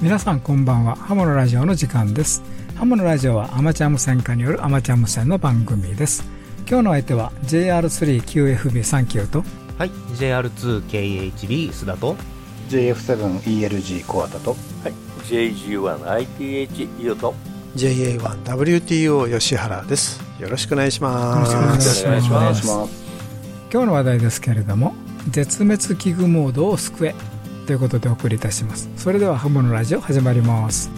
皆さんこんばんは。ハモのラジオの時間です。ハモのラジオはアマチュア無線化によるアマチュア無線の番組です。今日の相手は JR3QFB39 と。はい。JR2KHB 須田と。JF7ELG コアタと。JG1ITH イオと JA1WTO 吉原です。よろしくお願いします。よろしくお願いします。お願いします。今日の話題ですけれども絶滅危惧モードを救えということでお送りいたします。それではハモのラジオ始まります。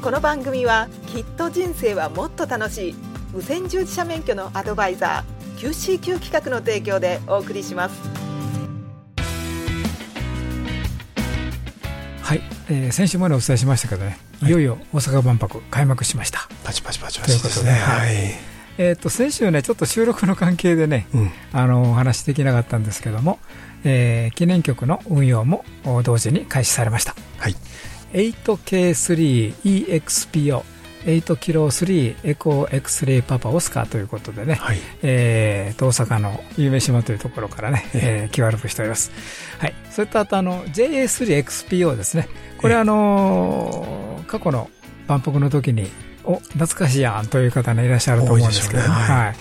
この番組はきっと人生はもっと楽しい。無線従事者免許のアドバイザー QCQ 企画の提供でお送りします。はい、えー先週までお伝えしましたけどね、い、よいよ大阪万博開幕しました。パチパチパチパチですね。ということではい、えー、と先週ねちょっと収録の関係でね、うんあのお話できなかったんですけども、えー記念曲の運用もお同時に開始されましたはい 8K3EXPO 8キロ3エコー X レイパパオスカーということでね、はいえーと大阪の夢島というところからね、えー、気悪くしております。はい。それとあとあの JA3XPO ですね。これあのー過去の万博の時に、お、懐かしいやんという方ね、いらっしゃると思うんですけど、ね。はい。はい。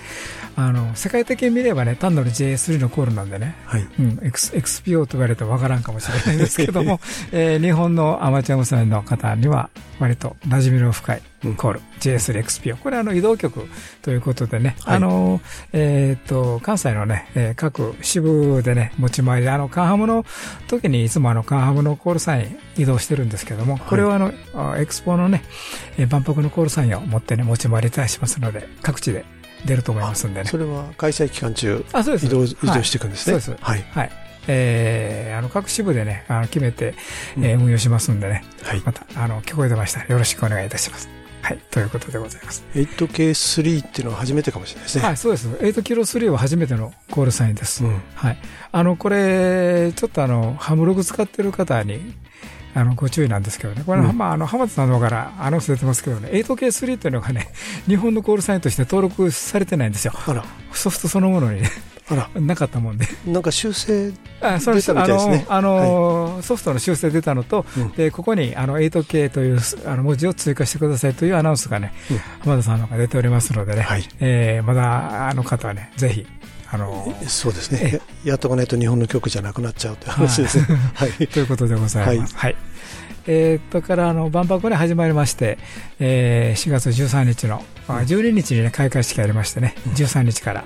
あの、世界的に見ればね、単なる JA3 のコールなんでね、はい。うん、X XPO と言われてわからんかもしれないんですけども、えー日本のアマチュア無線の方には割と馴染みの深いコール、JS3XPO。これはあの移動局ということでね、はい。あの、えっと、関西のね、えー各支部でね、持ち回りで、あの、カンハムの時にいつもあの、カンハムのコールサイン移動してるんですけども、これはあの、あエクスポのね、えー万博のコールサインを持ってね、持ち回りいたしますので、各地で出ると思いますんでねそ。れは開催期間中あ、そうです。移動移はい動していくんですねそうです。はいはい。えー、あの、各支部でね、あの決めて、うんえー運用しますんでね、はいまた、あの、聞こえてましたらよろしくお願いいたします。はい、ということでございます。8K3 っていうのは初めてかもしれないですねはい、そうです。8キロ3は初めてのコールサインです。うんはい。あの、これ、ちょっとあの、ハムログ使ってる方に、あの、ご注意なんですけどね。これ、うん。まあ、あの、浜田さんの方からアナウンス出てますけどね、8K3 っていうのがね、日本のコールサインとして登録されてないんですよ。ソフトそのものにね、あら。なかったもんで。なんか修正出たみたいですね。あの、ソフトの修正出たのと、うん。でここにあの 8K というあの文字を追加してくださいというアナウンスがね、うん。浜田さんの方が出ておりますのでね、はい。えーまだあの方はね、ぜひ、あのそうですね。ややっとかないと日本の曲じゃなくなっちゃうって話ですね。はい。ということでございます。はい。えーっとからあの万博ね始まりまして、えー4月13日の、あ12日にね開会式ありましてね、13日から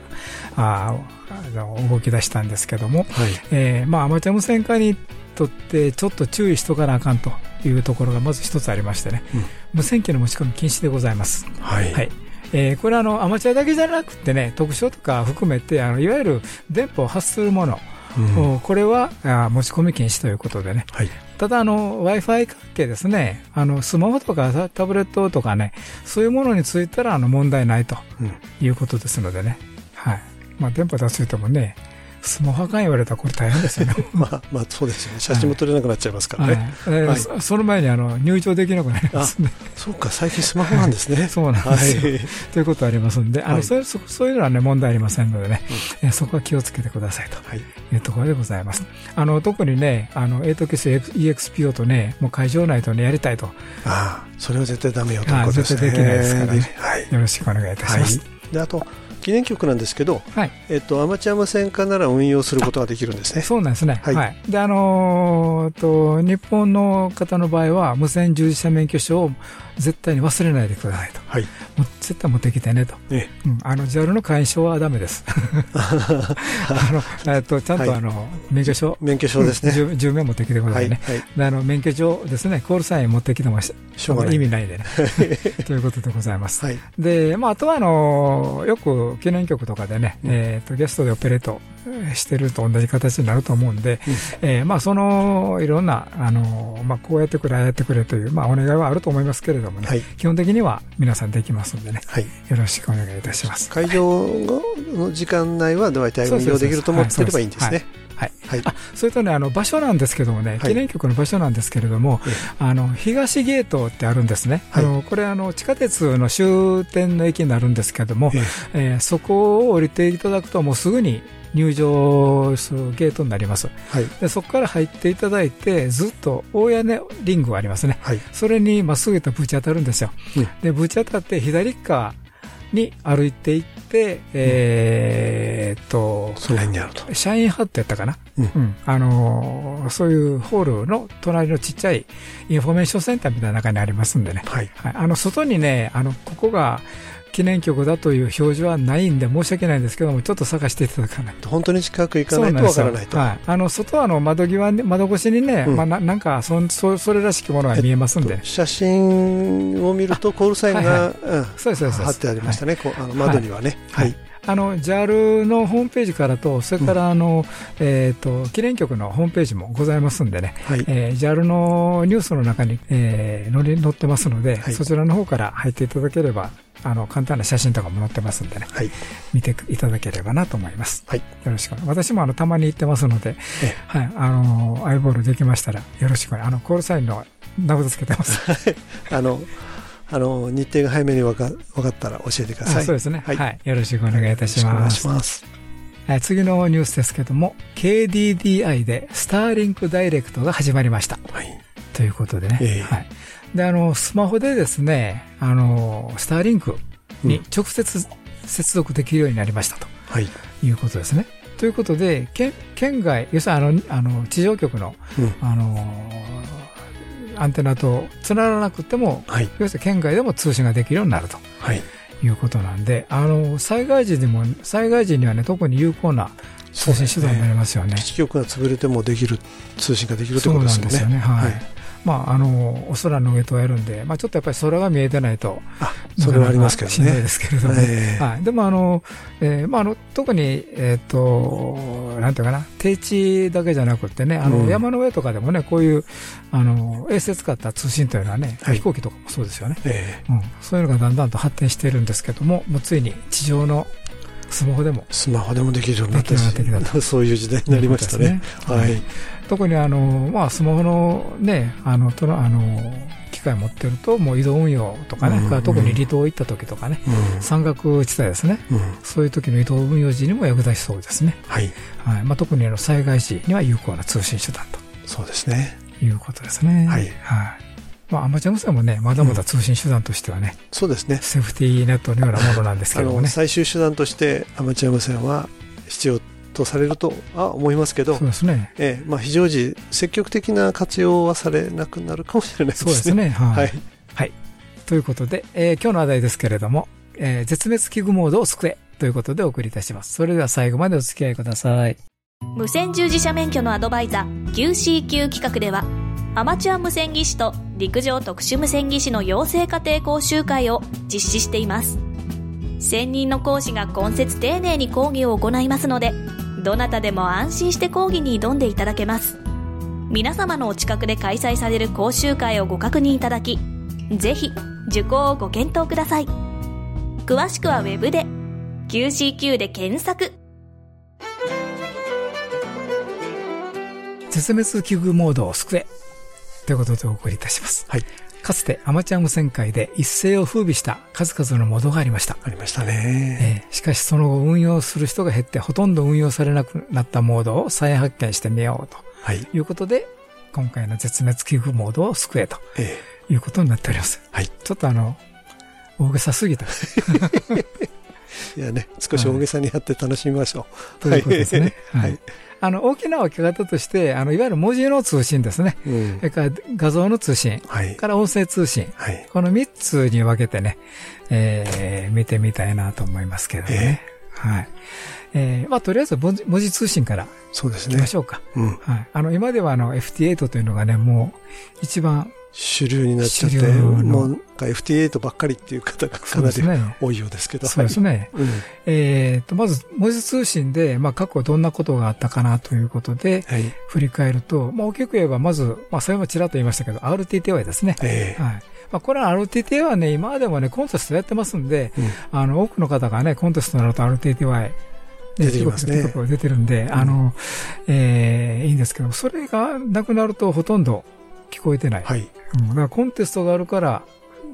ああの動き出したんですけども、はい。えーまあ、アマチュア無線化にとってちょっと注意しとかなあかんというところがまず一つありましてね、うん。無線機の持ち込み禁止でございます。はい。はいえーこれはあのアマチュアだけじゃなくてね、特徴とか含めて、あのいわゆる電波を発するもの、うん。おこれはあ持ち込み禁止ということでね、はい。ただあの Wi-Fi 関係ですね、あのスマホとかタタブレットとかね、そういうものについてはあの問題ないとうん。いうことですのでね、はい。まあ電波出すともね、スマホあかん言われたらこれ大変ですよね。まあまあそうですよね。写真も撮れなくなっちゃいますからはい。ねえーはい。そその前にあの入場できなくなりますんで、そうか。最近スマホなんですね。そうなんですよ。はい。ということありますんで、あの、はい。そういうそそういうのはね、問題ありませんのでね、えーそこは気をつけてくださいとはい。いうところでございます。あの、特にね、あの、8キス EXPO とね、もう会場内とね、やりたいと、ああそれは絶対ダメよということですね。はい絶対できないですからね。はい。よろしくお願いいたします。であと記念曲なんですけど、はい。えっと、アマチュア無線化なら運用することができるんですね。そうなんですね。は。はいいで、あのーと、日本の方の場合は、無線従事者免許証を絶対に忘れないでくださいと。はい。もう絶対持ってきてねと。ね、うん、あの、JAL の会員証はダメです。あの、えっと、ちゃんとはいあの、免許証。免許証ですね。10 10名持ってきてくだはい。さいね。はい。であの、免許証ですね、コールサイン持ってきてもししょうがない。意味ないんでね。ということでございます。はい。で、まあ、あとは、あの、よく記念曲とかでね、うんえっ、と、ゲストでオペレートえーしてると同じ形になると思うんで、うんえーまあ、その、いろんな、あの、まあ、こうやってくれ、ああやってくれという、まあ、お願いはあると思いますけれどもね、はい。基本的には皆さんできますんでね、はい。よろしくお願いいたします。会場の時間内は大体運用できると思ってればいいんですね。はい。はい。あ、それとね、あの、場所なんですけどもね、はい記念局の場所なんですけれども、えあの、東ゲートってあるんですね。はいあの、これあの、地下鉄の終点の駅になるんですけども、ええーそこを降りていただくともうすぐに入場するゲートになります。はい。で、そこから入っていただいて、ずっと大屋根リングがありますね。はい。それにまっすぐ行ったらぶち当たるんですよ。うんで、ぶち当たって左側に歩いていって、えーっと、その辺にあると。社員ハットやったかな、うんあのーそういうホールの隣のちっちゃいインフォメーションセンターみたいな中にありますんでね。はい。はい、あの、外にね、あの、ここが記念局だという表示はないんで申し訳ないんですけども、ちょっと探していただかないと。本当に近く行かないとわからないと。はい。あの、外はあの窓際に、窓越しにね、うんまあな、なんかそん、そ、それらしきものが見えますんで。写真を見るとコールサインはいが、はいう。貼ってありましたね、こうあの窓にはね。ははいい。あの、JAL のホームページからと、それからあの、えっ、と、記念局のホームページもございますんでね、はい。えー、JAL のニュースの中に、えー、載り載ってますので、はいそちらの方から入っていただければ、あの、簡単な写真とかも載ってますんでね、はい。見ていただければなと思います。はい。よろしく私もあの、たまに行ってますので、えはい、あの、アイボールできましたら、よろしくあの、コールサインの名札つけてます。あの、あの、日程が早めにわか分かったら教えてください。あそうですね、ははいい。よろしくお願いいたします。お願いします。はい次のニュースですけども、KDDI でスターリンクダイレクトが始まりました。はい。ということでね。ええはい。で、あの、スマホでですね、あの、スターリンクに直接接続できるようになりましたとはい。いうことですね。ということで、県県外、要するにあの、あの、地上局の、うん。あの、アンテナと繋がらなくても、はい。要するに県外でも通信ができるようになるとはい。いうことなんで、あの、災害時にも、災害時にはね、特に有効な通信手段になりますよね。基地局が潰れてもできる、通信ができるってそうことなんですよね。ですよね。はい。はいまあ、あの、お空の上とやるんで、まあ、ちょっとやっぱり空が見えてないと、あ、それはありますけどしんどいでね。すけれども。ええはい。でも、あの、えーまあ、あの、特に、えっ、と、なんていうかな、低地だけじゃなくてね、あの、うん山の上とかでもね、こういう、あの、衛星使った通信というのはね、はい飛行機とかもそうですよね。ええうん。そういうのがだんだんと発展しているんですけども、もうついに地上のスマホでもスマホでもできるようになってきし、そういう時代になりましたね。ねい。特にあの、まあ、スマホのね、あの、との、あの、機械持ってると、もう移動運用とかね、うんそれから特に離島行った時とかね、うん。山岳地帯ですね。うん。そういう時の移動運用時にも役立ちそうですね。はい。はい。まあ、特にあの災害時には有効な通信手段そうですね。ということですね。はいはい。まあ、アマチュア無線もね、まだまだ通信手段としてはね、そうですね。セーフティーネットのようなものなんですけどもね。最終手段としてアマチュア無線は必要とされるとは思いますけどそう、ですね。ええ、まあ非常時、積極的な活用はされなくなるかもしれないですね。そうですね。はい。はい。はい。ということで、えー今日の話題ですけれども、えー絶滅危惧モードを救えということでお送りいたします。それでは最後までお付き合いください。無線従事者免許のアドバイザー QCQ 企画ではアマチュア無線技師と陸上特殊無線技師の養成家庭講習会を実施しています専任の講師が今節丁寧に講義を行いますのでどなたでも安心して講義に挑んでいただけます皆様のお近くで開催される講習会をご確認いただきぜひ受講をご検討ください詳しくはウェブで QCQ で検索絶滅危惧モードを救えということでお送りいたします。はい。かつてアマチュア無線界で一世を風靡した数々のモードがありました。ありましたね。えーしかしその後運用する人が減ってほとんど運用されなくなったモードを再発見してみようはい。ということで、今回の絶滅危惧モードを救えとえいうことになっております。はいちょっとあの、大げさすぎた。え。いやね、少し大げさにやって楽しみましょう。ということですね。ははいい。あの、大きな分け方として、あの、いわゆる文字の通信ですね。うんそれから画像の通信、はい。から音声通信。はい。この3つに分けてね、えー、見てみたいなと思いますけどね。はい。えー、まあ、とりあえず文字文字通信からそうですねいきまし。ょうか。うん。はい。あの、今ではあの FT8 というのがね、もう一番、主流になっちゃって、もうなんか FT8 ばっかりっていう方がかなりね。多いようですけど。そうですね。えーと、まず文字通信で、まあ、過去どんなことがあったかなということで、はい。振り返ると、まあ、大きく言えば、まず、まあ、それもちらっと言いましたけど、RTTY ですね。ええ。はい。まあ、これは RTTY はね、今までもね、コンテストやってますんで、うんあの、多くの方がね、コンテストになると RTTY 出てきますね。出てるんで、あの、えー、いいんですけど、それがなくなるとほとんど聞こえてない。はい。うん、だからコンテストがあるから、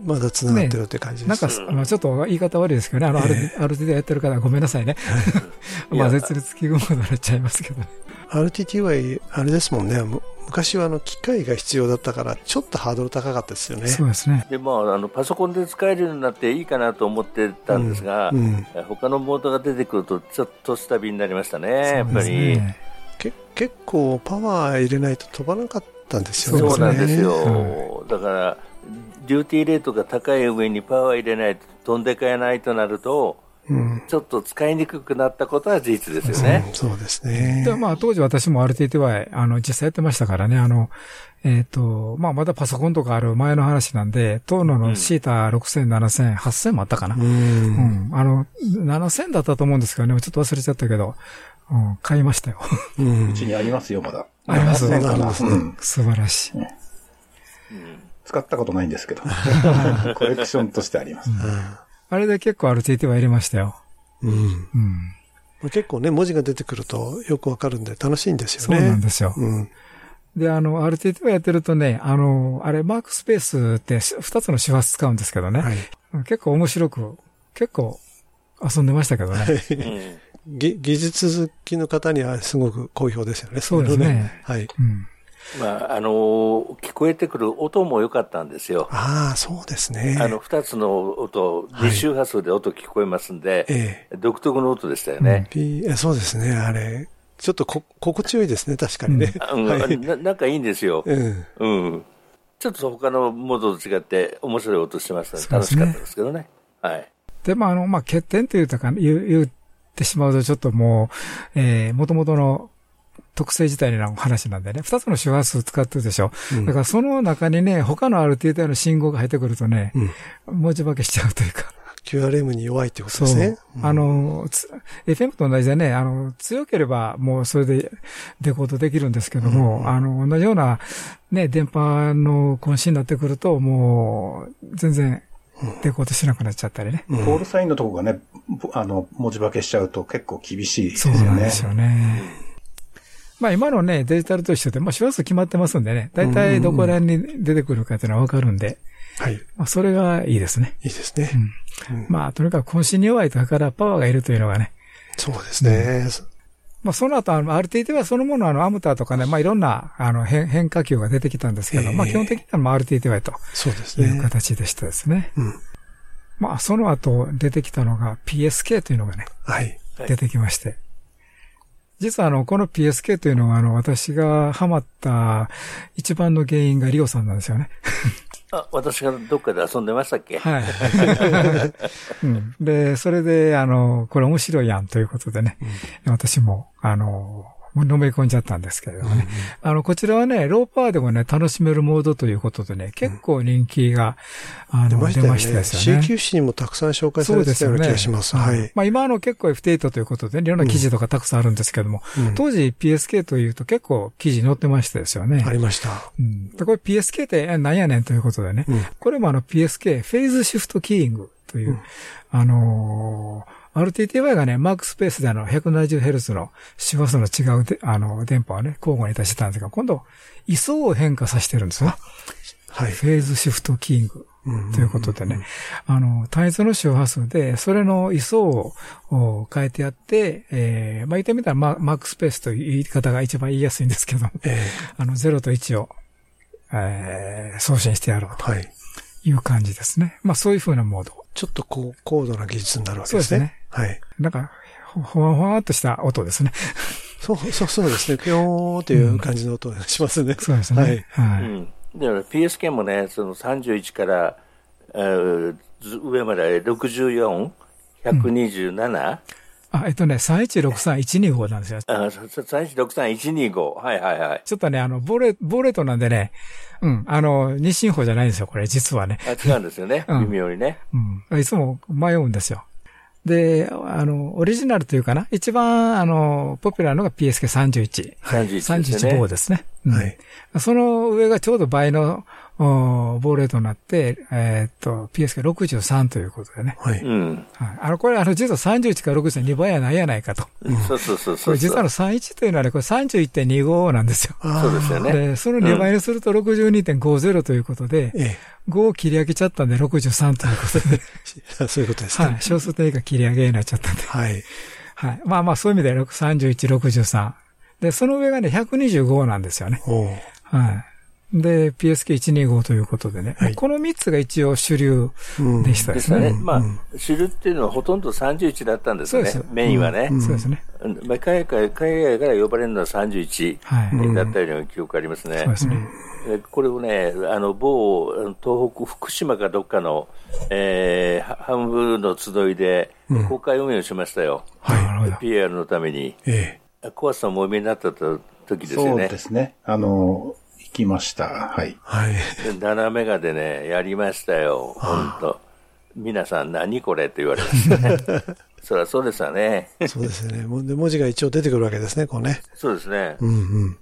まだ繋がってるって感じです。なんか、まあちょっと言い方悪いですけどね、あの、ある、ある程度やってる方ごめんなさいね。まあ、絶滅危惧モードになっちゃいますけどね。RTTY、あれですもんね。む昔はあの、機械が必要だったから、ちょっとハードル高かったですよね。そうですね。で、まあ、あの、パソコンで使えるようになっていいかなと思ってたんですが、うん。他のモードが出てくると、ちょっと下火になりましたね、やっぱり。ねけ結構パワー入れないと飛ばなかったんですよね。そうなんですはよ。だから、デューティーレートが高い上にパワー入れないと、飛んでかえないとなると、うん。ちょっと使いにくくなったことは事実ですようんね。そうですね。で、まあ、当時私も RTTY、あの、実際やってましたからね、あの、えっ、と、まあ、まだパソコンとかある前の話なんで、当ののシータ6000、7000、8000もあったかな。う。うんん。あの、7000だったと思うんですけどね、ちょっと忘れちゃったけど、うん、買いましたよ。うんうちにありますよ、まだ。あります7000かなありますうん素晴らしい。使ったことないんですけど。コレクションとしてあります。あれで結構 RTTY 入れましたよ。うん。うん。結構ね、文字が出てくるとよくわかるんで楽しいんですそうよね。なんですよ。うん。で、あの、RTTY やってるとね、あの、あれ、マークスペースって2つの手法使うんですけどね、はい。結構面白く、結構遊んでましたけどね。技術好きの方にはすごく好評ですよね。そうですねはい。うん。まあ、あのー聞こえてくる音も良かったんですよ。ああ、そうですね。あの、二つの音、はい二周波数で音聞こえますんで、ええ。独特の音でしたよね。P、えそうですね。あれ、ちょっとこ心地よいですね。確かにね。うんはい。ななんかいいんですよ。うん。うん。ちょっと他のモードと違って面白い音してましたね。楽しかったですけどね。はい。で、まあ、あの、まあ、欠点というか、言う、言ってしまうとちょっともう、えー、元々の特性自体の話なんでね、二つの周波数使ってるでしょ。うんだからその中にね、他のある程度の信号が入ってくるとね、うん。文字化けしちゃうというか。QRM に弱いってことそう。ですね。あの、つ FM と同じでね、あの、強ければもうそれでデコードできるんですけども、あの、同じようなね、電波の渾身になってくると、もう、全然デコードしなくなっちゃったりね。うん、コールサインのとこがね、あの、文字化けしちゃうと結構厳しいですそうよね。なんですよね。まあ今のね、デジタルと一緒で、まあ周波数決まってますんでね、だいたいどこら辺に出てくるかっていうのはわかるんで、はい。いまあそれがいいですね。いですね。うんまあとにかく渾身に弱いとだからパワーがいるというのがね、そうですね。まあその後、あの、RTT はそのものあの、アムターとかね、まあいろんな、あの、変変化球が出てきたんですけど、ええまあ基本的にはまあ RTTY とそうですいうね。形でしたですね。うん。まあその後出てきたのが PSK というのがね、はい。はい出てきまして。実はあの、この PSK というのはあの、私がハマった一番の原因がリオさんなんですよね。あ、私がどっかで遊んでましたっけ？はい。うん、で、それで、あの、これ面白いやんということでね、私も、あの、のめり込んじゃったんですけれどもね。あの、こちらはね、ローパワーでもね、楽しめるモードということでね、結構人気が、あの、出ましたですよね。CQC にもたくさん紹介されてたような気がします。はい。まあ今の結構 F8 ということで、ね、いろんな記事とかたくさんあるんですけども、うん当時 PSK というと結構記事載ってましたですよね。ありました。うん、でこれ PSK ってえ何やねんということでね、うんこれもあの PSK、フェーズシフトキーイングという、あのー RTTY がね、マークスペースであの 170Hz の周波数の違うであの電波をね、交互に出してたんですが、今度、位相を変化させてるんですよ。はい。フェーズシフトキング。うんということでね、あの、単一の周波数で、それの位相をお変えてやって、えー、まあ、言ってみたらマ、マークスペースという言い方が一番言いやすいんですけども、えあの、0と1を、えー、送信してやろうとえはい。いう感じですね。まあ、そういう風なモード。ちょっとこう、高度な技術になるわけですね。そうですねはい。なんか、ほほわほわっとした音ですね。そう、そう、そうですね。ぴょーっていう感じの音がしますね。そうですね。はい。うん。だから PSK もね、その31から、えーず上まで64、127、あ、えっとね、3163125なんですよ。あ、3163125。はいはいはい。ちょっとね、あの、ボレ、ボレートなんでね、うん、あの、日清法じゃないんですよ、これ、実はね。あ、違うんですよね。うん微妙にね。うん。いつも迷うんですよ。で、あの、オリジナルというかな、一番、あの、ポピュラーのが PSK31。31ですよ31ね。号ですね。うんはい。その上がちょうど倍のおボーレートになって、えーっと、PSK63 ということでね。はい。うん。はい。あの、これ、あの、実は31から61の2倍やないやないかと。そうそうそうこそう。れ実はあの31というのはね、これ31.25なんですよ。そうですよね。で、その2倍にすると62.50ということで、え5を切り上げちゃったんで63ということで、え。そういうことですね。はい。小数点以下切り上げになっちゃったんで。はい。はい。まあまあ、そういう意味で6 31、63。で、その上がね、125なんですよね。はい。で、PSK125 ということでね。はいこの3つが一応主流うんでしたでしたね。ですね。まあ、主流っていうのはほとんど31だったんですよね。メインはね。そうですね。うんまあ海外海外から呼ばれるのは31はい。だったような記憶ありますね。そうですね。えこれをね、あの、某、東北、福島かどっかの、えー、は半分の集いで、公開運営をしましたよ。はい。なるほど。PR のために。ええ。小松さんもお見えになった時ですそうよね。ですね。あの、行きました。はい。はい。で斜めがでね、やりましたよ。本当皆さん何これって言われましたね。そりゃそうですわね。そうですね。もうで文字が一応出てくるわけですね、こうね。そうですね。うんうん。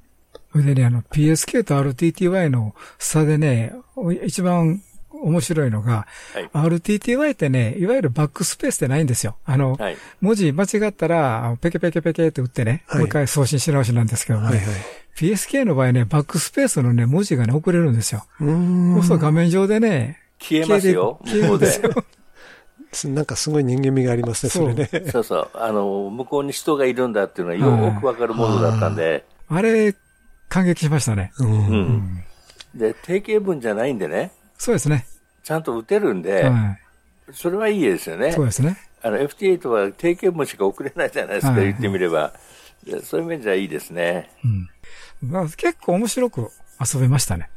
それでね、あの、PSK と RTTY の差でね、お一番面白いのが、はい RTTY ってね、いわゆるバックスペースってないんですよ。あの、はい。文字間違ったら、ペケペケペケって打ってね、はいもう一回送信し直しなんですけどもね、はいはい。PSK の場合ね、バックスペースのね、文字がね、遅れるんですよ。うーん。そうすると画面上でね、消えますよ。消える向こうんで。ですよ。なんかすごい人間味がありますね、それね。そうそう。あの、向こうに人がいるんだっていうのはよくわかるものだったんで。あれ、感激しましたね。う。うんん。で、定型文じゃないんでね、そうですね。ちゃんと打てるんで、はそれはいいですよい。ねそう。ですね。あの、FT8 は定型文しか送れないじゃないですか、はい言ってみれば。でそういう面じゃいいですね。うん。まあ、結構面白く遊べましたね。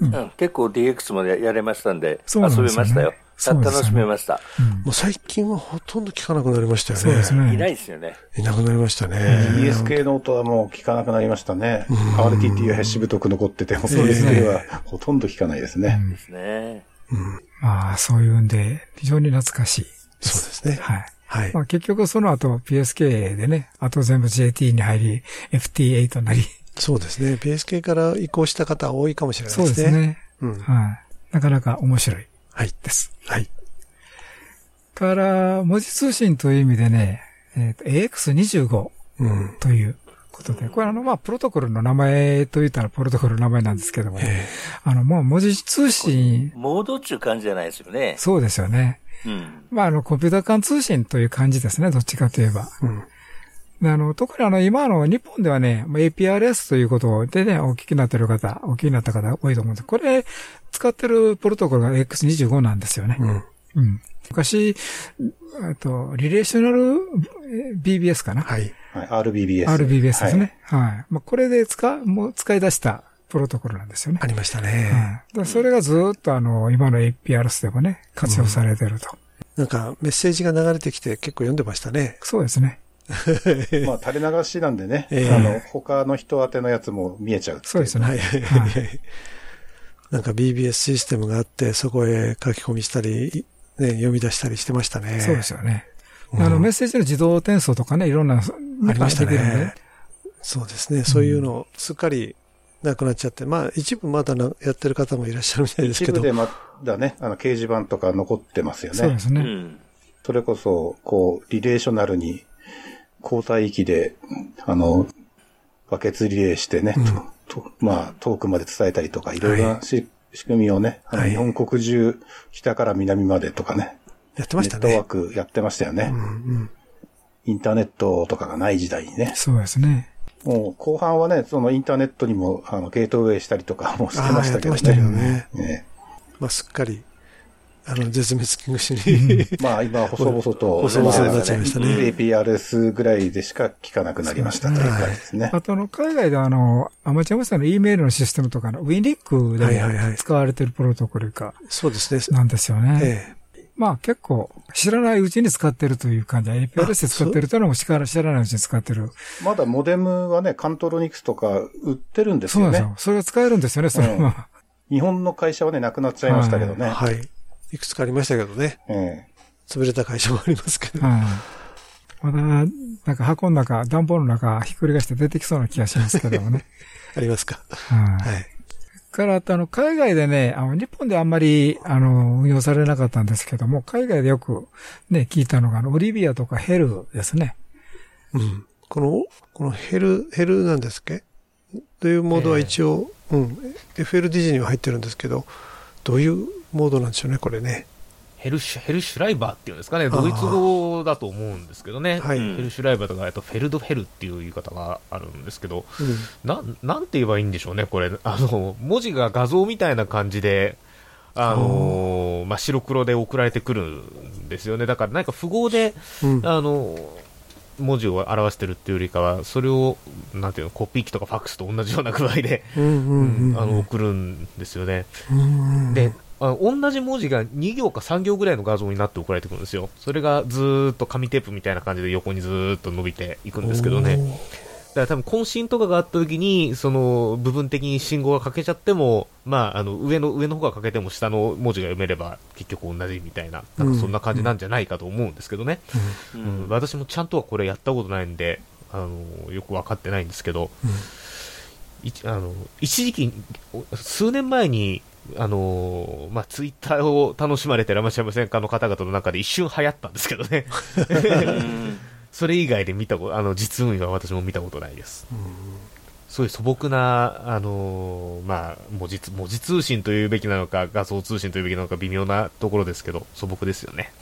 うん、結構 DX もややれましたんで、そうでね遊べましたよ。楽しめました。もう最近はほとんど聞かなくなりましたよね。そうですね。いないですよね。いなくなりましたね。ESK の音はもう聞かなくなりましたね。RTT はヘッシュ太く残ってても、そうですねはほとんど聞かないですね。ですね。まあ、そういうんで、非常に懐かしい。そうですね。はい。はいま。あ結局その後 PSK でね、あと全部 JT に入り、FT8 になり。そうですね。PSK から移行した方多いかもしれないそうでね。ですすね。うん。はい。なかなか面白いはい。です。はい。から、文字通信という意味でね、えっ、と、AX25 うん。ということで、これあの、まあ、プロトコルの名前と言ったらプロトコルの名前なんですけども、えあの、もう文字通信、モードっていう感じじゃないですよね。そうですよね。うん。まあ、あの、コンピューター間通信という感じですね、どっちかといえば。えうん。であの、特にあの、今の日本ではね、まあ APRS ということでね、お聞きになってる方、お聞きになった方多いと思うんですこれ、使ってるプロトコルが X25 なんですよね。うん。うん。昔、えっと、リレーショナルえー BBS かな、はい。はい、RBBS。?RBBS ですね。はい。まあ、これで使う、もう使い出したプロトコルなんですよね。ありましたはいね。でそれがずっとあの、今の APRS でもね、活用されてると。なんかメッセージが流れてきて結構読んでましたね。そうですね。まあ、垂れ流しなんでね、ええあの、他の人宛てのやつも見えちゃうそうですね。はい。はいなんか BBS システムがあって、そこへ書き込みしたり、ね、読み出したりしてましたね。そうですよね。うんあの、メッセージの自動転送とかね、いろんな、ありましたね。そうですね。そういうの、すっかりなくなっちゃって、まあ、一部まだなやってる方もいらっしゃるみたいですけど。一部でまだね、あの、掲示板とか残ってますよねそうで。すね。うん。それこそ、こう、リレーショナルに、交代域で、あの、バケツリレーしてね、ととまあ、遠くまで伝えたりとか、いろいろなし、仕組みをね、あのはい日本国中、北から南までとかね、やってましたネットワーね。クやってましたよね。うんうん。インターネットとかがない時代にね。そうですね。もう後半はね、そのインターネットにも、あの、ゲートウェイしたりとかもしてましたけどやってましたけどね。ね。ねまあ、すっかり、あの、絶滅危惧種に。まあ今、細々と、細々になっちゃいましたね APRS ぐらいでしか聞かなくなりましたという感じですね。あとあの、海外ではあの、アマチュア無線の E メールのシステムとかの WinLink ではいはいはい使われてるプロトコルか、そうですね。なんですよね。えまあ結構、知らないうちに使ってるという感じ。APRS で使ってるというのも知ら知らないうちに使ってる。まだモデムはね、カントロニクスとか売ってるんですよねそうなんですよ。。それが使えるんですよね、それは。日本の会社はね、なくなっちゃいましたけどえね。はい。いくつかありましたけどね。え潰れた会社もありますけど。はい。まだ、なんか箱の中、段ボールの中、ひっくり返して出てきそうな気がしますけどもね。ありますか？はい。はい。から、あとあの、海外でね、あの、日本であんまり、あの、運用されなかったんですけども、海外でよくね、聞いたのが、あの、オリビアとかヘルですね。うん。この、このヘル、ヘルなんですっけ？というモードは一応、うん、FLDG には入ってるんですけど、どういうモードなんでしょうね、これね。ヘルシュ、ヘルシュライバーっていうんですかね、ドイツ語だと思うんですけどね。はい。うんヘルシュライバーとか、あとフェルドフェルっていう言い方があるんですけど、うんなん、なんて言えばいいんでしょうね、これ。あの、文字が画像みたいな感じで、あのーまあ、白黒で送られてくるんですよね。だから、なんか符号で、うんあの文字を表してるっていうよりかは、それを、なんていうの、コピー機とかファックスと同じような具合で、うんうんうん。あの、送るんですよね。うんうんで、あの同じ文字が2行か3行ぐらいの画像になって送られてくるんですよ。それがずーっと紙テープみたいな感じで横にずーっと伸びていくんですけどね。だから多分渾身とかがあった時に、その部分的に信号が欠けちゃっても、まあ、あの上の上の方が欠けても下の文字が読めれば結局同じみたいな、なんかそんな感じなんじゃないかと思うんですけどね。ううん私もちゃんとはこれやったことないんで、あのよく分かってないんですけど、いあの一時期、お数年前に、あのまあ、ツイッターを楽しまれてるアマチュア無線化の方々の中で一瞬流行ったんですけどね、うん それ以外で見たこと、あの実運は私も見たことないです。そういう素朴な、あのまあ、文字つ文字通信というべきなのか、画像通信というべきなのか微妙なところですけど、素朴ですよね。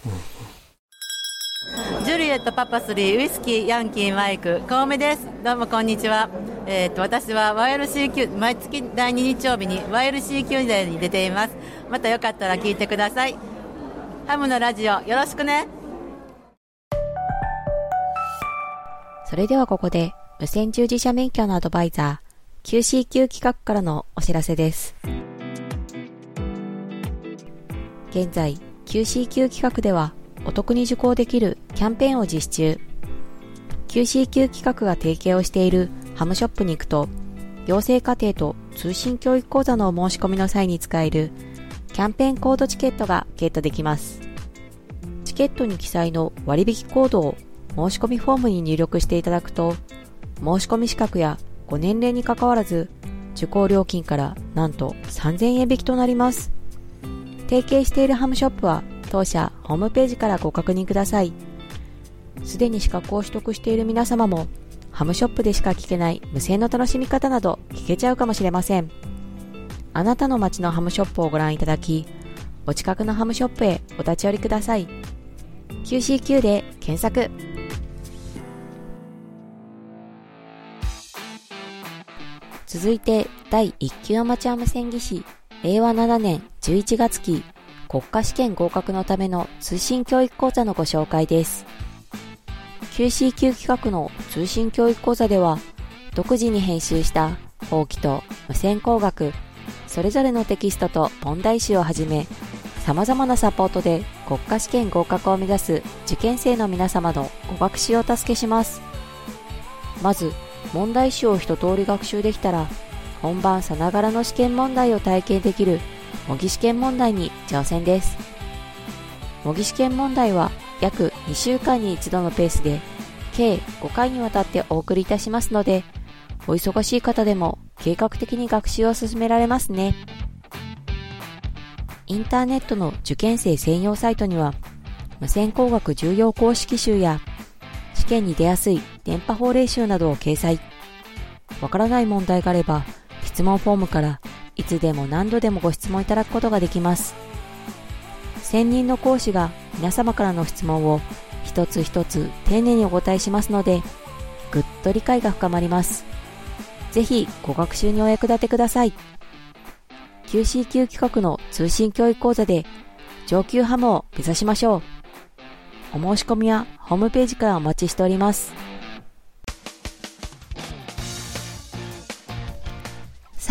ジュリエットパパスリーウイスキーヤンキーマイク小梅です。どうもこんにちは。えっ、と私は YLCQ 毎月第2日曜日に YLCQ デーに出ています。またよかったら聞いてください。ハムのラジオよろしくね。それではここで、無線従事者免許のアドバイザー、QCQ 企画からのお知らせです。現在、QCQ 企画では、お得に受講できるキャンペーンを実施中。QCQ 企画が提携をしているハムショップに行くと、養成課程と通信教育講座のお申し込みの際に使えるキャンペーンコードチケットがゲットできます。チケットに記載の割引コードを申し込みフォームに入力していただくと、申し込み資格やご年齢に関わらず、受講料金からなんと3000円引きとなります。提携しているハムショップは当社ホームページからご確認ください。すでに資格を取得している皆様も、ハムショップでしか聞けない無線の楽しみ方など聞けちゃうかもしれません。あなたの街のハムショップをご覧いただき、お近くのハムショップへお立ち寄りください。QCQ で検索。続いて第1級アマチュア無線技師令和7年11月期国家試験合格のための通信教育講座のご紹介です。QCQ 企画の通信教育講座では独自に編集した法規と無線工学それぞれのテキストと問題集をはじめ様々なサポートで国家試験合格を目指す受験生の皆様のご学習をお助けします。まず問題集を一通り学習できたら本番さながらの試験問題を体験できる模擬試験問題に挑戦です模擬試験問題は約2週間に一度のペースで計5回にわたってお送りいたしますのでお忙しい方でも計画的に学習を進められますねインターネットの受験生専用サイトには無線工学重要公式集や試験に出やすい電波法令集などを掲載。わからない問題があれば、質問フォームからいつでも何度でもご質問いただくことができます。専任の講師が皆様からの質問を一つ一つ丁寧にお答えしますので、ぐっと理解が深まります。ぜひご学習にお役立てください。QCQ 企画の通信教育講座で上級ハムを目指しましょう。お申し込みはホームページからお待ちしております。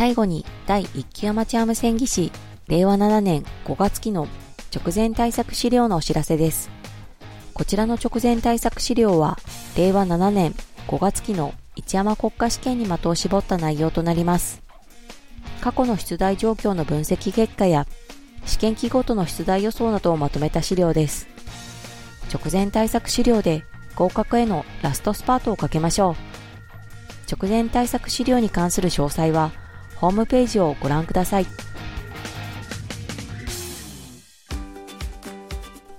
最後に第1期アマチュア無線技師令和7年5月期の直前対策資料のお知らせです。こちらの直前対策資料は令和7年5月期の一山国家試験に的を絞った内容となります。過去の出題状況の分析結果や試験期ごとの出題予想などをまとめた資料です。直前対策資料で合格へのラストスパートをかけましょう。直前対策資料に関する詳細は、ホームページをご覧ください。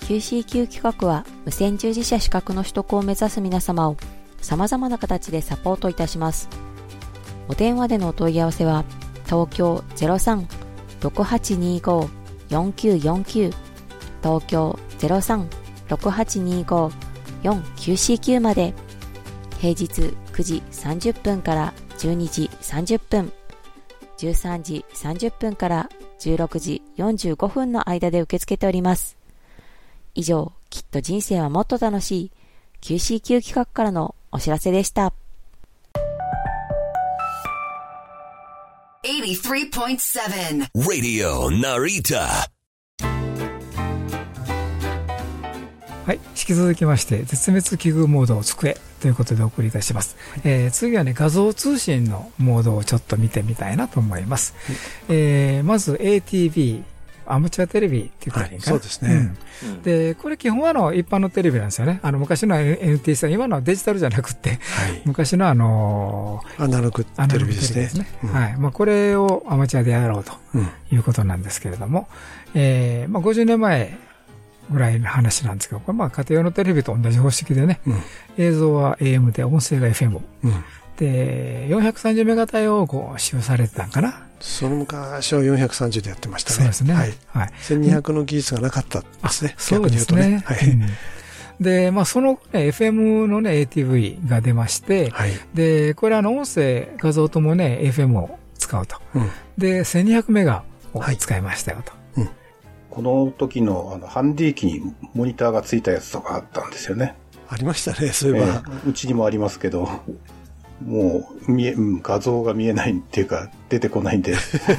QCQ 企画は無線従事者資格の取得を目指す皆様を様々な形でサポートいたします。お電話でのお問い合わせは東京03-6825-4949東京03-6825-4949まで平日9時30分から12時30分13時30分から16時45分の間で受け付けております。以上、きっと人生はもっと楽しい QCQ 企画からのお知らせでした。83.7 Radio Narita. はい。引き続きまして、絶滅危惧モードを机ということでお送りいたします。えー次はね、画像通信のモードをちょっと見てみたいなと思います。えーまず ATV、アマチュアテレビっていうかはいそうですねうんで、これ基本はあの一般のテレビなんですよね。あの昔の NT さん、今のはデジタルじゃなくて、昔のあのアナログアナログテレビですね。うんはい。まあ、これをアマチュアでやろうとうんいうことなんですけれども、えーまあ、50年前ぐらいの話なんですけど、これまあ家庭用のテレビと同じ方式でね、映像は AM で音声が FM。うんで、430メガ帯をこう使用されてたんかな。その昔は430でやってましたね。そうですね。はい。はい。1200の技術がなかったですね。そうですねう。とね。はい。うんで、まあ、その、ね、FM のね、ATV が出まして、で、これあの、音声、画像ともね、FM を使うと。うんで、1200メガを使いましたよと。この時のあのハンディ機にモニターがついたやつとかあったんですよね。ありましたね、そういえば。ええうちにもありますけど、もう見え、うん画像が見えないっていうか、出てこないんで、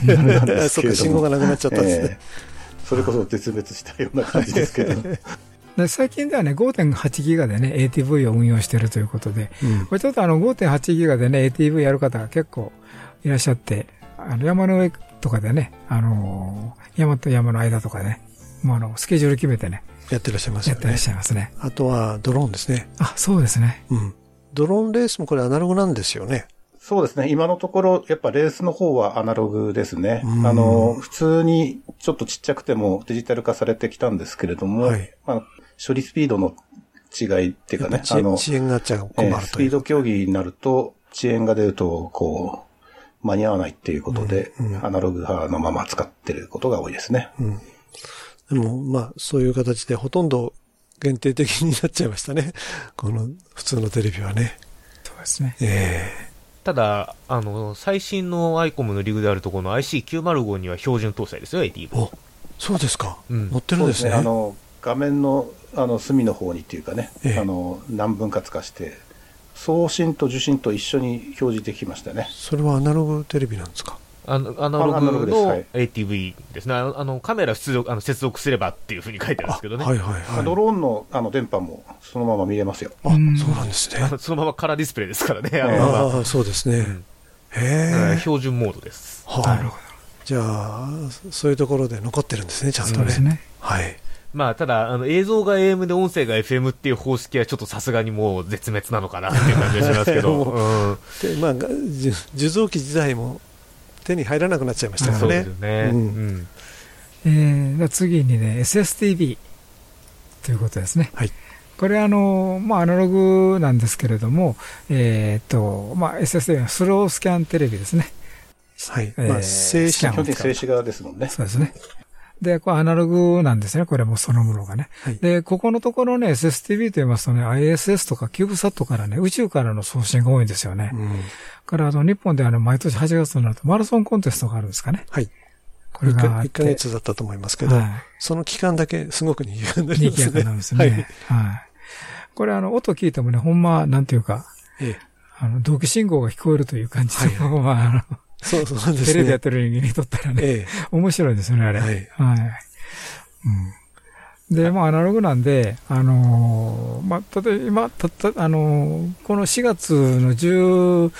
なんですけれど信号がなくなっちゃったんですね ええそれこそ絶滅したような感じですけど。で最近ではね、5.8ギガでね、ATV を運用しているということで、うんこれちょっとあの5.8ギガでね、ATV やる方が結構いらっしゃって、あの山の上とかでね、あのー山と山の間とかね、もうあの、スケジュール決めてね、やってらっしゃいますよね。やってらっしゃいますね。あとはドローンですね。あ、そうですね。うん。ドローンレースもこれアナログなんですよね。そうですね。今のところ、やっぱレースの方はアナログですね。うんあの、普通にちょっとちっちゃくてもデジタル化されてきたんですけれども、はいまあ、処理スピードの違いっていうかね、やっぱ遅遅延がちゃ困るというえースピード競技になると、遅延が出ると、こう、間に合わないっていうことで、アナログ派のまま使ってることが多いですね。うん。でも、まあ、そういう形でほとんど限定的になっちゃいましたね。この普通のテレビはね。そうですね。えただ、あの、最新のアイコムのリグであるところの IC905 には標準搭載ですよ、ATV。お、そうですか。うん乗ってるんですね。そうあの、画面の、あの、隅の方にっていうかね、ええあの、何分割化して、送信と受信と一緒に表示できましたね。それはアナログテレビなんですか？あのアナロググの ATV ですね。あのあのカメラ出力あの接続すればっていうふうに書いてあるんですけどね。はいはいはい。ドローンのあの電波もそのまま見れますよ。あ、そうなんですね。そのままカラーディスプレイですからね。あええのまああ、そうですね。うんへえ。ま標準モードです。はあ、じゃあ、そういうところで残ってるんですね、ちゃんとね。そうですね。はい。まあ、ただ、あの、映像が AM で音声が FM っていう方式はちょっとさすがにもう絶滅なのかなっていう感じがしますけど。もううんで、まあ、受像機自体も手に入らなくなっちゃいましたからねそうです。よね。ううんん。えー、次にね、SSTV ということですね。はい。これあの、まあ、アナログなんですけれども、えーっと、まあ、SSTV のスロースキャンテレビですね。はい。えーまあ、静止基本的に静止画ですもんね。そうですね。で、これアナログなんですね。これもそのものがね。はいで、ここのところね、SSTV と言いますとね、ISS とかキューブサットからね、宇宙からの送信が多いんですよね。うん。から、あの、日本であの、毎年8月になるとマラソンコンテストがあるんですかね。はい。これがあ1ってヶ月だったと思いますけど、はいその期間だけすごく賑やかになりますね。賑やかなんですね。はい。これあの、音聞いてもね、ほんま、なんていうか、ええあの、同期信号が聞こえるという感じで、まあ、あの、そうそうですね。テレビやってる人間にとったらね、ええ面白いですよね、あれ。はいうん。で、まあ、アナログなんで、あのーまあ、例えば、今、たった、あのーこの4月の11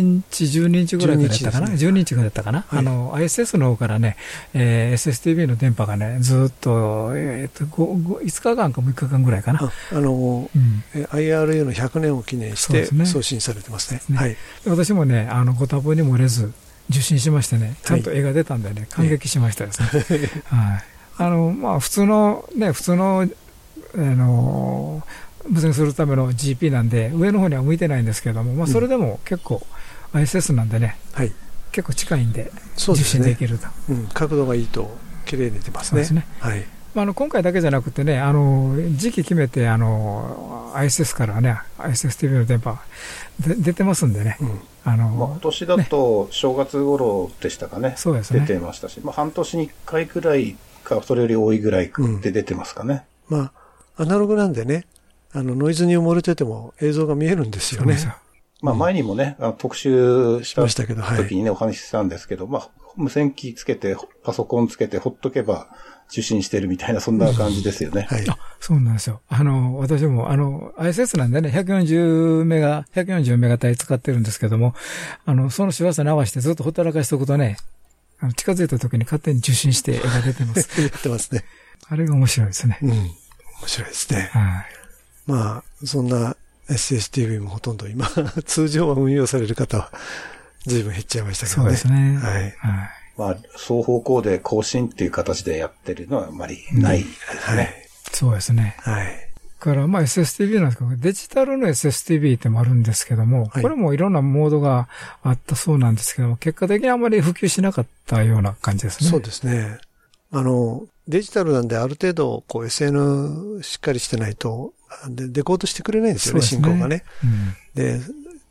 日、12日ぐらいからやったかな、12 12日ぐらいだったかな、はいあの、ISS の方からね、えー SSTV の電波がね、ずっと、えっ、と、5, 5日間か6日間ぐらいかな？ああの、うんえ IRA の100年を記念して送信されてますね。ねはい。で私もね、あの、ご多分に漏れず、受信しましてね、ちゃんと絵が出たんでね、感激しましたですね。はい。あの、まあ、普通の、ね、普通の、あの、無線するための GP なんで、上の方には向いてないんですけども、まあ、それでも結構、ISS なんでね、はい。結構近いんで、受そうですね信できると。うん、角度がいいと綺麗に出ますね。すね。はい。まあ、あの今回だけじゃなくてね、あの時期決めてあの ISS からね、ISSTV の電波で出てますんでね、あのまあ、今年だと正月頃でしたかね。そうですね出てましたし、まあ、半年に1回ぐらいか、それより多いぐらいで出てますかね。まあ、アナログなんでね、あの、ノイズに埋もれてても映像が見えるんですよね。まあ、前にもね、あの特集したましたけどはい時にね、お話ししたんですけど、まあ、無線機つけて、パソコンつけて、ほっとけば受信してるみたいな、そんな感じですよね。あそうなんですよ。あの、私も、あの、ISS なんでね、140メガ、140メガ帯使ってるんですけども、あの、その周波数に合わせてずっとほったらかしておくとね、あの近づいた時に勝手に受信して絵が出てます。やってますね。あれが面白いですね。うん。面白いですね。はい。まあ、そんな SSTV もほとんど今、通常は運用される方は随分減っちゃいましたけどね。そうですね。はい。まあ、双方向で更新っていう形でやってるのはあまりないですね。そうですね。はい。から、まあ SSTV なんですけど、デジタルの SSTV ってもあるんですけども、これもいろんなモードがあったそうなんですけども、結果的にあまり普及しなかったような感じですね。そうですね。あの、デジタルなんである程度、こう SN しっかりしてないと、でデコードしてくれないんですよね、ね。進行がね。で、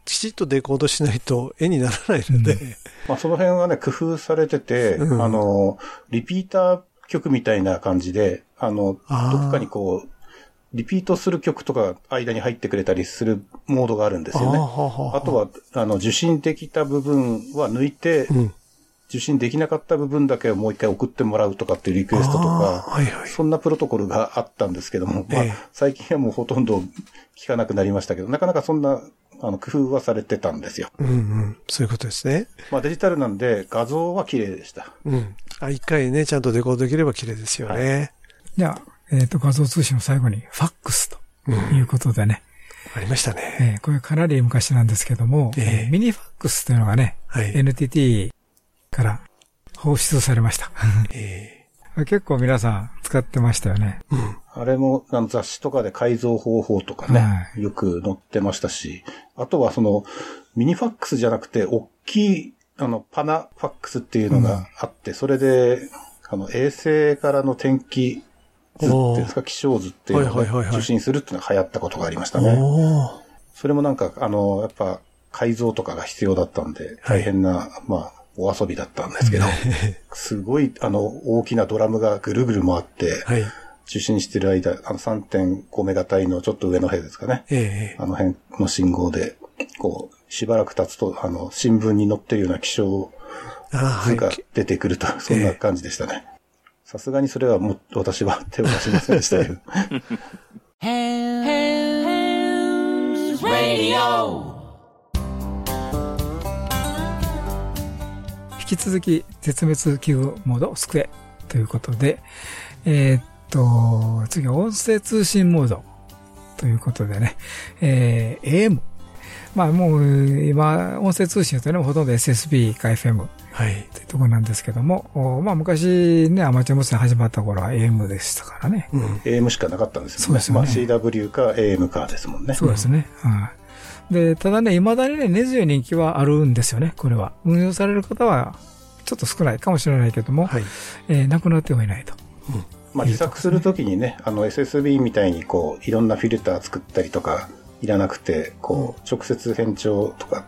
きちっとデコードしないと絵にならないので、まあ、その辺はね、工夫されてて、うん。あの、リピーター曲みたいな感じで、あの、どあー。こかにこう、リピートする曲とか間に入ってくれたりするモードがあるんですよね。あーはあはああとは、あの、受信できた部分は抜いて、うん受信できなかった部分だけをもう一回送ってもらうとかっていうリクエストとか、はいはいそんなプロトコルがあったんですけども、まあええ、最近はもうほとんど聞かなくなりましたけど、なかなかそんな、あの、工夫はされてたんですよ。うんうん、そういうことですね。まあ、デジタルなんで画像は綺麗でした。うん。あ、一回ね、ちゃんとデコードできれば綺麗ですよね。じゃあ、えっ、と、画像通信の最後に、ファックスということでね。ありましたね。えーこれかなり昔なんですけども、えええーミニファックスというのがね、はい NTT から放出されました。え結構皆さん使ってましたよね。あれもあの雑誌とかで改造方法とかね、はよく載ってましたし、あとはそのミニファックスじゃなくて、大きいあのパナファックスっていうのがあって、それであの衛星からの天気図っていうんですか、気象図っていうのをはいはいはいはい受信するっていうのが流行ったことがありましたー、ね。それもなんか、あの、やっぱ改造とかが必要だったんで、大変な、まあ、お遊びだったんですけど、すごい、あの、大きなドラムがぐるぐる回って、はい。受信してる間、あの3.5メガ帯のちょっと上の辺ですかね。ええあの辺の信号で、こう、しばらく経つと、あの、新聞に載ってるような気象図が出てくると、そんな感じでしたね。さすがにそれはもう、私は手を出しませんでしたけど。引き続き、絶滅危惧モードスクエということで、えーっと、次は音声通信モードということでね、えー AM。まあもう今、音声通信というのはほとんど SSB か FM はい。というところなんですけども、おまあ昔ね、アマチュア無線始まった頃は AM でしたからね。AM しかなかったんですよね。そうですよねまあ CW か AM かですもんね。そうですね。はい。で、ただね、未だにね、根強い人気はあるんですよね、これは。運用される方は、ちょっと少ないかもしれないけども、えーなくなってはいないと。まあ、自作するときにね、あの SSB みたいにこう、いろんなフィルター作ったりとか、いらなくて、こう、直接変調とか、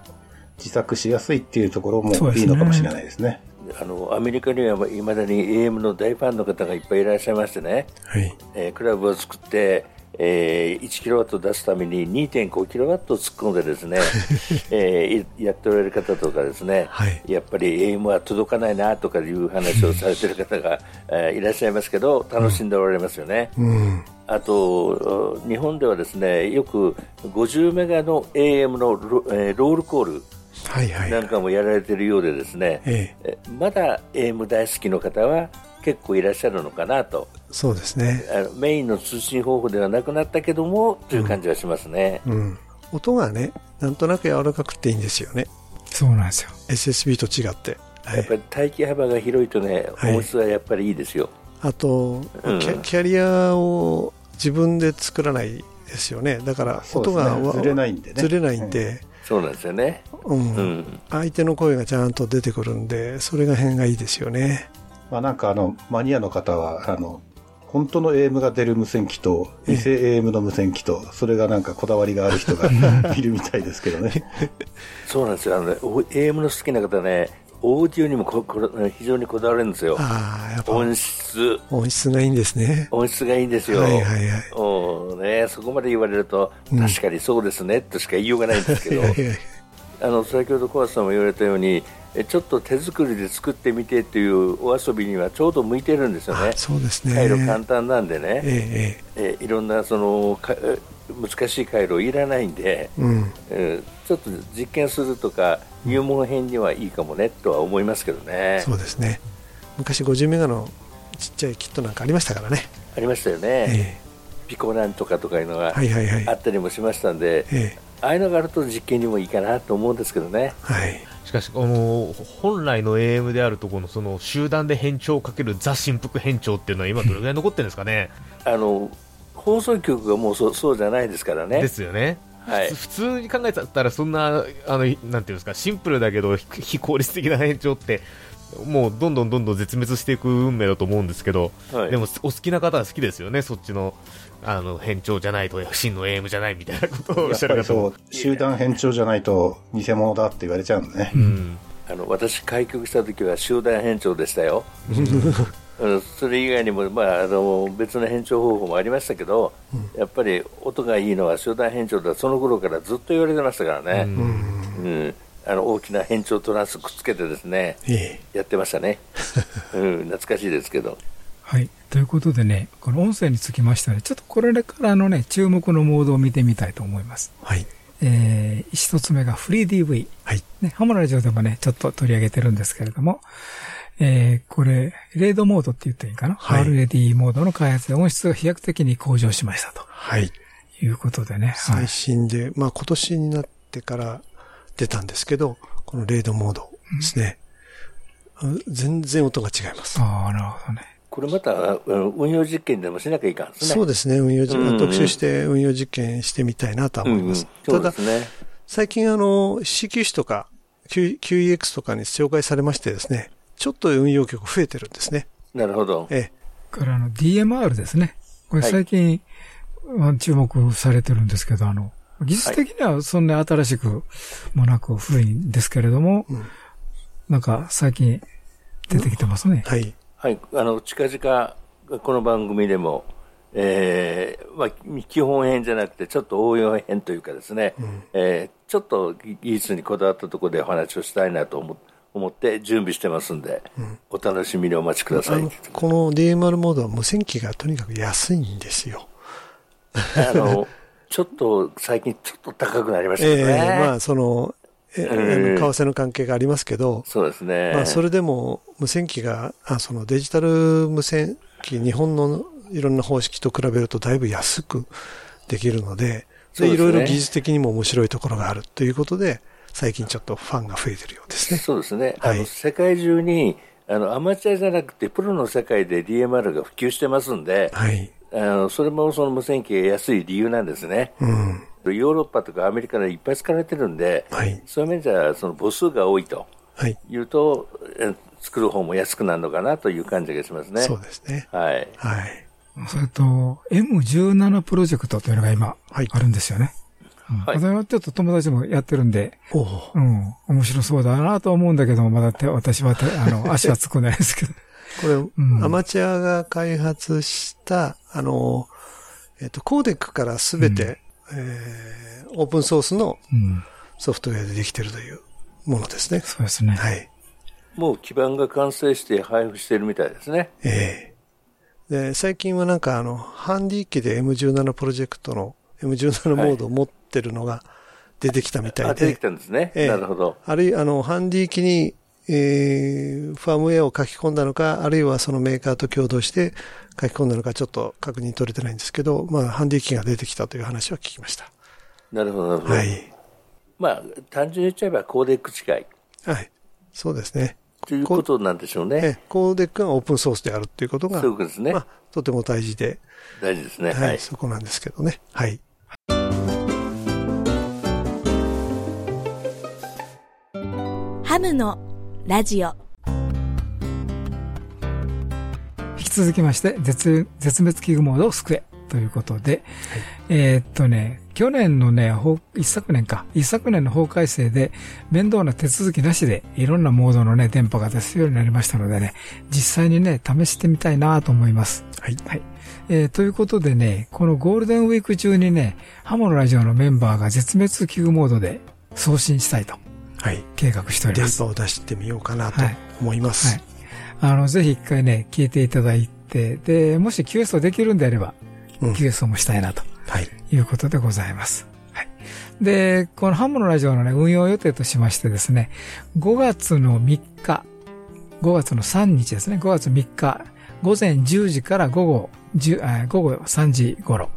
自作しやすいっていうところもいいのかもしれないですね。あのアメリカにはいまだに AM の大ファンの方がいっぱいいらっしゃいましてね、はい。えークラブを作って、えー、1キロワット出すために2.5キロワット突っ込んでですね、えーいやっておられる方とかですね、やっぱり AM は届かないなとかいう話をされている方が、えーいらっしゃいますけど楽しんでおられますよね。うん。あと日本ではですねよく50メガの AM のロ,、えーロールコールはいはい。なんかもやられているようでですね、ええまだ AM 大好きの方は結構いらっしゃるのかなとそうですね。あのメインの通信方法ではなくなったけどもという感じはしますね。うん。音がね、なんとなく柔らかくていいんですよね。そうなんですよ。SSB と違って。はい、やっぱり待機幅が広いとね、音質はやっぱりいいですよ。あと、うん、キャ、キャリアを自分で作らないですよね。だから音が、ね、ずれないんでね。ずれないんで。そうなんですよね。うん。うん、相手の声がちゃんと出てくるんで、それが辺がいいですよね。まあなんかあの、マニアの方は、あの、本当の AM が出る無線機と、偽 AM の無線機と、それがなんかこだわりがある人が いるみたいですけどね。そうなんですよ。あの、ね、AM の好きな方ね、オーディオにもここ非常にこだわるんですよ。音質。音質がいいんですね。音質がいいんですよ。はいはいはい。おね、そこまで言われると、確かにそうですね、としか言いようがないんですけど、あの先ほど小橋さんも言われたように、ちょっと手作りで作ってみてっていうお遊びにはちょうど向いてるんですよね。そうですね。回路簡単なんでね。えええいろんなそのか難しい回路いらないんで、うん、えちょっと実験するとか入門編にはいいかもねとは思いますけどね。そうですね。昔50メガのちっちゃいキットなんかありましたからね。ありましたよね。えピコなんとかとかいうのがあったりもしましたんで、えああいうのがあると実験にもいいかなと思うんですけどね。はい。しかし、この本来の AM であるところのその集団で変調をかけるザ振幅変調っていうのは今どれぐらい残ってるんですかね？あの放送局がもうそそうじゃないですからね。ですよね。はい、普通に考えたらそんなあのなんていうんですかシンプルだけど非効率的な変調ってもうどんどんどんどん絶滅していく運命だと思うんですけど、はい、でもお好きな方は好きですよね、そっちのあの変調じゃないと真の AM じゃないみたいなことをおっしゃる方も。集団変調じゃないと偽物だって言われちゃうんね、うん、あの私、開局した時は集団変調でしたよ。それ以外にも、まあ、あの別の変調方法もありましたけど、うん、やっぱり音がいいのは集団変調だ。その頃からずっと言われてましたからね、うん、うん、あの大きな変調トランスくっつけてですね、やってましたね、うん、懐かしいですけど。はい。ということでね、この音声につきましては、ちょっとこれからのね、注目のモードを見てみたいと思います。はい。えー、一つ目がフリー DV。はい。ね、ハモラジオでもね、ちょっと取り上げてるんですけれども、えー、これ、レードモードって言っていいかな、はい、?RAD モードの開発で音質が飛躍的に向上しましたと。はい。いうことでね。最新で、はい、まあ今年になってから出たんですけど、このレードモードですね。うん、全然音が違います。ああ、なるほどね。これまた運用実験でもしなきゃいかんですね。そうですね。運用実験、うんうん、特集して運用実験してみたいなと思います。うんうん、ただ、ね、最近あの、C 級種とか QEX とかに紹介されましてですね、ちょっと運用曲増えてるんですね。なるほど。ええ。からあの DMR ですね。これ最近、はい、注目されてるんですけど、あの、技術的にはそんな新しくもなく古いんですけれども、うん、なんか最近出てきてますね。はい。はい、あの、近々、この番組でも、えー、まあ、基本編じゃなくて、ちょっと応用編というかですね、うん、えー、ちょっと技術にこだわったところでお話をしたいなと思思って準備してますんで、うん、お楽しみにお待ちください。この DMR モードは無線機がとにかく安いんですよ。あの、ちょっと最近ちょっと高くなりましたね。えー、まあ、その、えー、為替の関係がありますけど、そうですね。まあ、それでも無線機が、あそのデジタル無線機、日本のいろんな方式と比べるとだいぶ安くできるので、で、いろいろ技術的にも面白いところがあるということで、最近ちょっとファンが増えてるようですね。そうですね。はい、あの世界中にあのアマチュアじゃなくてプロの世界で DMR が普及してますんで、はい、あのそれもその無線機が安い理由なんですね。うん、ヨーロッパとかアメリカでいっぱい使われてるんで、はい、そういう面じゃその母数が多いというと、はい、作る方も安くなるのかなという感じがしますね。そうですね。はい。はい。それと、M17 プロジェクトというのが今、あるんですよね。はい。それはちょっと友達もやってるんで、うん、面白そうだなと思うんだけど、まだ手、私は手、あの、足はつくないですけど。これ、うん、アマチュアが開発した、あの、えっ、と、コーデックからすべて、うん、えー、オープンソースのソフトウェアでできてるというものですね。そうですね。はい。もう基盤が完成して配布してるみたいですね。ええー、で、最近はなんかあの、ハンディ機で M17 プロジェクトの M17 モードを持ってるのが出てきたみたいで。はい、出てきたんですね。えー、なるほど。あるいは、あの、ハンディ機に、えー、ファームウェアを書き込んだのか、あるいはそのメーカーと共同して書き込んだのか、ちょっと確認取れてないんですけど、まあ、ハンディ機が出てきたという話は聞きました。なるほど、なるほど。はい。まあ、単純に言っちゃえばコーデック近い。はい。そうですね。ということなんでしょうね。コーデックがオープンソースであるっていうことが、そうですね。まあ、とても大事で。大事ですね。はい。そこなんですけどね。はい。ハムのラジオ。引き続きまして、絶絶滅危惧モードを救え。ということで、はい、えー、っとね、去年のね、一昨年か、一昨年の法改正で面倒な手続きなしでいろんなモードのね、電波が出すようになりましたのでね、実際にね、試してみたいなと思います。はい。はい。えー、ということでね、このゴールデンウィーク中にね、ハモのラジオのメンバーが絶滅危惧モードで送信したいと。はい。計画しております。電波を出してみようかなと思います。はい。はい、あの、ぜひ一回ね、聞いていただいて、で、もし QS できるんであれば、QS もしたいなと。はい。いうことでございます。はい。で、このハムのラジオのね、運用予定としましてですね、5月の3日、5月の3日ですね、5月3日、午前10時から午後10、午後3時頃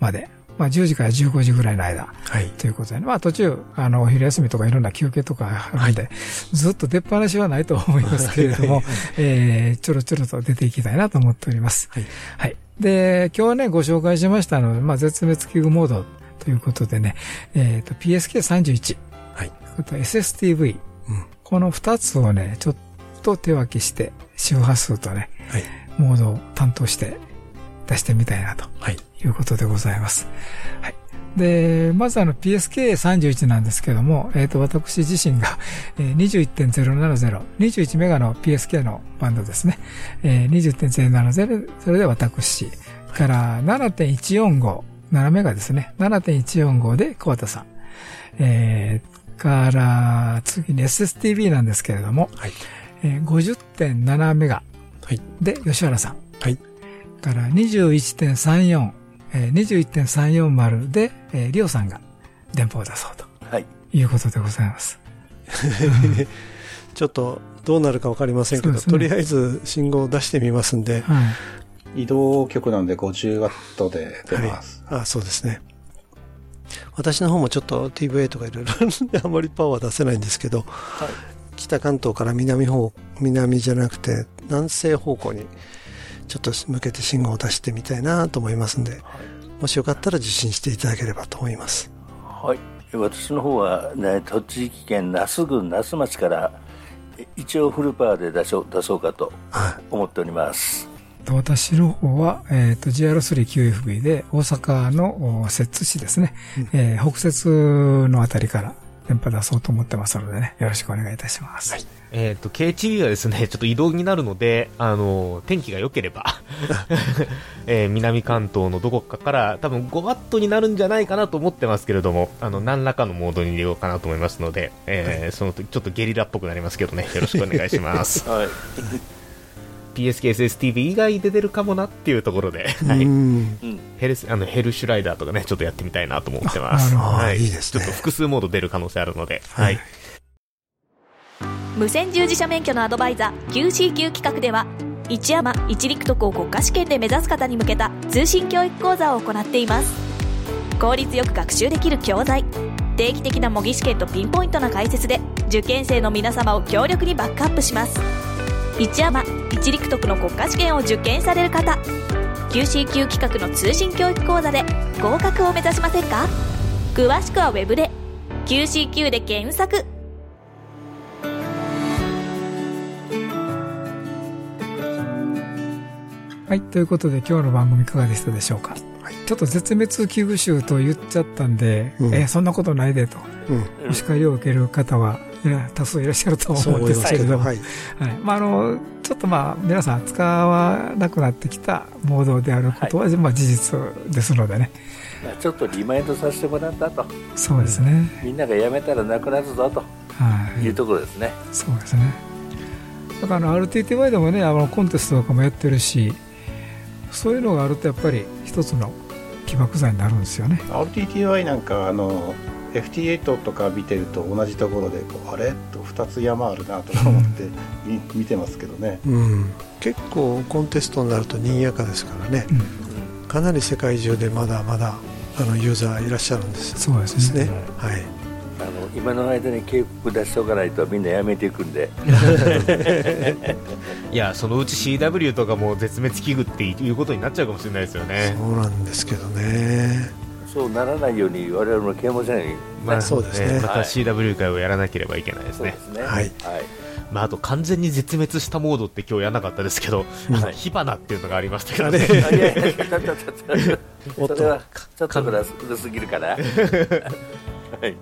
まで、うん、まあ10時から15時ぐらいの間、はい、ということで、ね、まあ途中、あの、お昼休みとかいろんな休憩とかあるんで、はい、ずっと出っ放しはないと思いますけれども、えー、ちょろちょろと出ていきたいなと思っております。はい。はい。で、今日はね、ご紹介しましたので、まあ、絶滅危惧モードということでね、えっ、ー、と、PSK31。はい。あと SSTV。うん。この二つをね、ちょっと手分けして、周波数とね、はい。モードを担当して出してみたいなと。はい。いうことでございます。はい。で、まずあの PSK31 なんですけども、えっ、ー、と、私自身が、えー、21.070、21メガの PSK のバンドですね。えー、20.070、それで私、から7.145、7メガですね。7.145で小畑さん。えー、から、次に SSTV なんですけれども、はい。えー、50.7メガ。はい。で、吉原さん。はい。から21.34、えー、21.340で、えー、リオさんが電波を出そうと。はい。いうことでございます。ちょっとどうなるかわかりませんけど、ね、とりあえず信号を出してみますんで。はい、移動局なんで50ワットで出ます。はい、あそうですね。私の方もちょっと TVA とかいろいろあまりパワー出せないんですけど、はい、北関東から南方、南じゃなくて南西方向にちょっと向けて信号を出してみたいなと思いますんで、はい、もしよかったら受信していただければと思います。はい。私の方は、ね、栃木県那須郡那須町から一応フルパワーで出し出そうかと思っております。はい、私の方は、えっ、ー、と、GR3QFV で大阪の摂津市ですね、うん、えー、北摂のあたりから電波出そうと思ってますのでね、よろしくお願いいたします。はいえっ、ー、と、KTV はですね、ちょっと移動になるので、あの、天気が良ければ えー、南関東のどこかから、多分5ワットになるんじゃないかなと思ってますけれども、あの、何らかのモードに入れようかなと思いますので、えー、はい、その時、ちょっとゲリラっぽくなりますけどね、よろしくお願いします。はい。PSKSSTV 以外で出るかもなっていうところで、はい、ヘルあのヘルシュライダーとかね、ちょっとやってみたいなと思ってます。はい、いいですね。ちょっと複数モード出る可能性あるので、はい、はい無線従事者免許のアドバイザー QCQ 企画では一山一陸徳を国家試験で目指す方に向けた通信教育講座を行っています。効率よく学習できる教材定期的な模擬試験とピンポイントな解説で受験生の皆様を強力にバックアップします一山一陸徳の国家試験を受験される方。QCQ 企画の通信教育講座で合格を目指しませんか？詳しくは Web で。QCQ で検索。はい。ということで今日の番組いかがでしたでしょうか？はい、ちょっと絶滅危惧種と言っちゃったんで、うん、えそんなことないでと、うん、お叱りを受ける方は多数いらっしゃると思うんですけれども、はい、はい。まあ、あの、ちょっとまあ、皆さん使わなくなってきたモードであることは、はい、まあ、事実ですのでね。ちょっとリマインドさせてもらったと。そうですね。みんながやめたらなくなるぞと、はい、いうところですね。そうですね。だから RTTY でもね、あのコンテストとかもやってるし、そういうのがあるとやっぱり一つの起爆剤になるんですよね RTTY なんかあの FT8 とか見てると同じところでこうあれ？と2つ山あるなとか思って、うん、見てますけどね、うん、結構コンテストになると賑やかですからね、うん、かなり世界中でまだまだあのユーザーいらっしゃるんです。そうですね、はい。あの今の間に警告出しておかないとみんなやめていくんで。いやそのうち CW とかも絶滅危惧っていうことになっちゃうかもしれないですよね。そうなんですけどねそうならないように我々も啓蒙者に、まあ、そうですねまた CW 会をやらなければいけないですね、ね、はい、はいまあ、あと完全に絶滅したモードって今日やらなかったですけど、はい、火花っていうのがありましたけどね。おっと、ちょっと古すぎるかな？はい。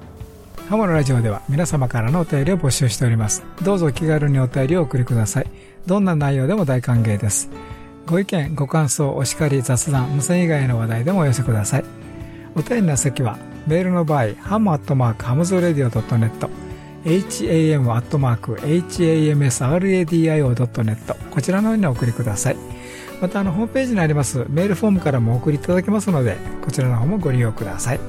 ハモのラジオでは皆様からのお便りを募集しております。どうぞ気軽にお便りをお送りください。どんな内容でも大歓迎です。ご意見、ご感想、お叱り、雑談、無線以外の話題でもお寄せください。お便りの先は、メールの場合、ハムアットマークハムズラディオ .net、ham アットマーク hamsradio.net こちらの方にお送りください。また、あの、ホームページにありますメールフォームからもお送りいただけますので、こちらの方もご利用ください。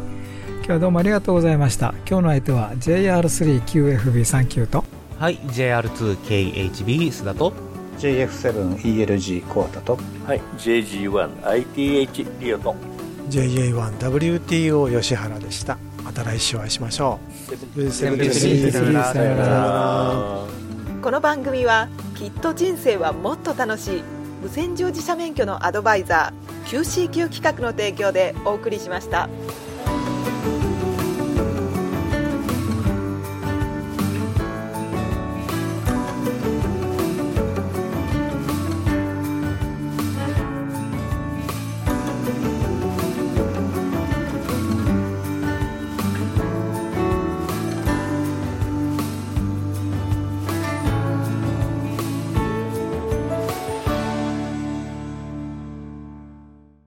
今日はどうもありがとうございました。今日の相手は JR3QFB39 と、はい、JR2KHB 須田と、JF7ELG コアタと、はい、JG1ITH リオと、JA1WTO 吉原でした。また来週お会いしましょう。さよなら。この番組はきっと人生はもっと楽しい。無線乗自社免許のアドバイザー QCQ 企画の提供でお送りしました。